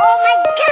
Oh my god!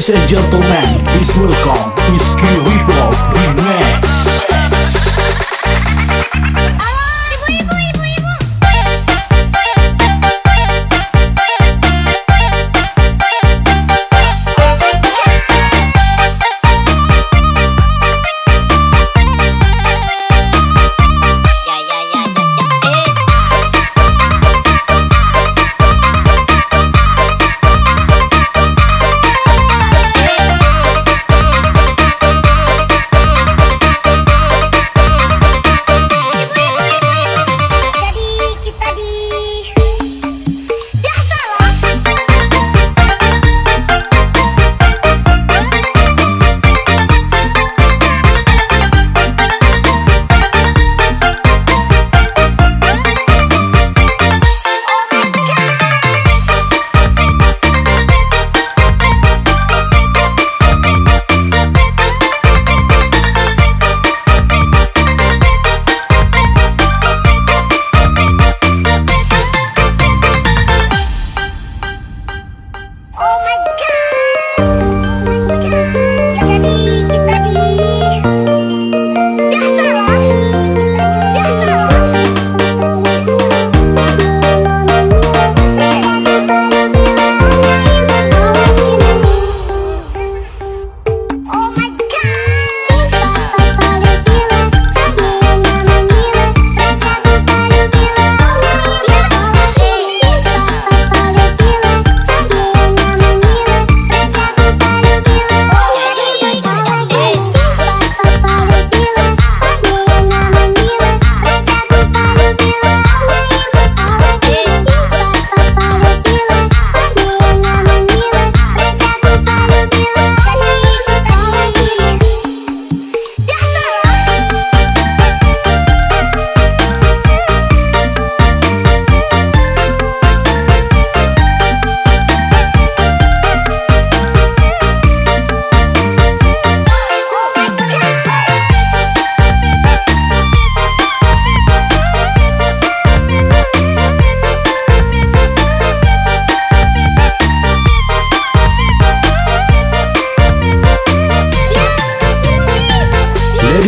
Ladies and gentlemen, please welcome Iski Rivo Remix.